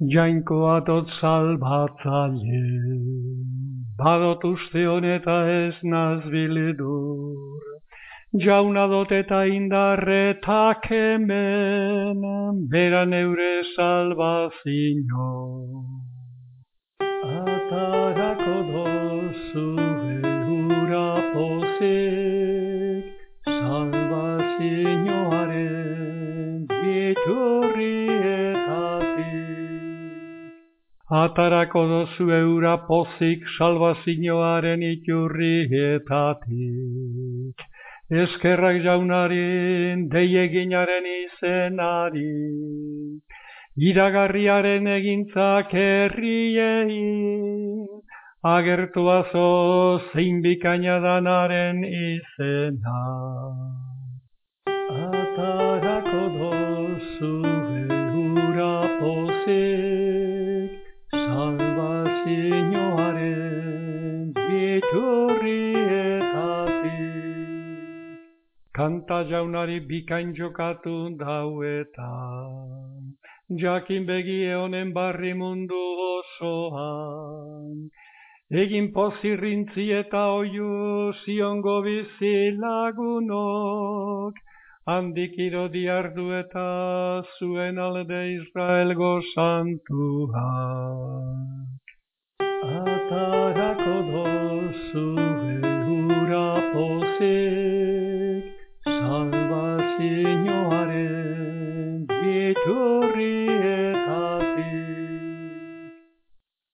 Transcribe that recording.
Jainkoa dot salbatzaile, badot uste honeta ez nazbilidur, jauna dot eta indarretak hemen, bera neure salvazio. Atarako biturrietatik. Atarako dozu eura pozik, salvazioaren iturrietatik. Eskerrak jaunarin, deieginaren izenari, iragarriaren egintzak herriei, agertuazo zein bikaina danaren izena. Kanta jaunari bikain jokatu dauetan, jakin begie honen barri mundu osoan. Egin pozirrintzi eta oiu ziongo bizi lagunok, handik irodi ardu eta zuen alde Israelgo santuak. Atarako horrietatik.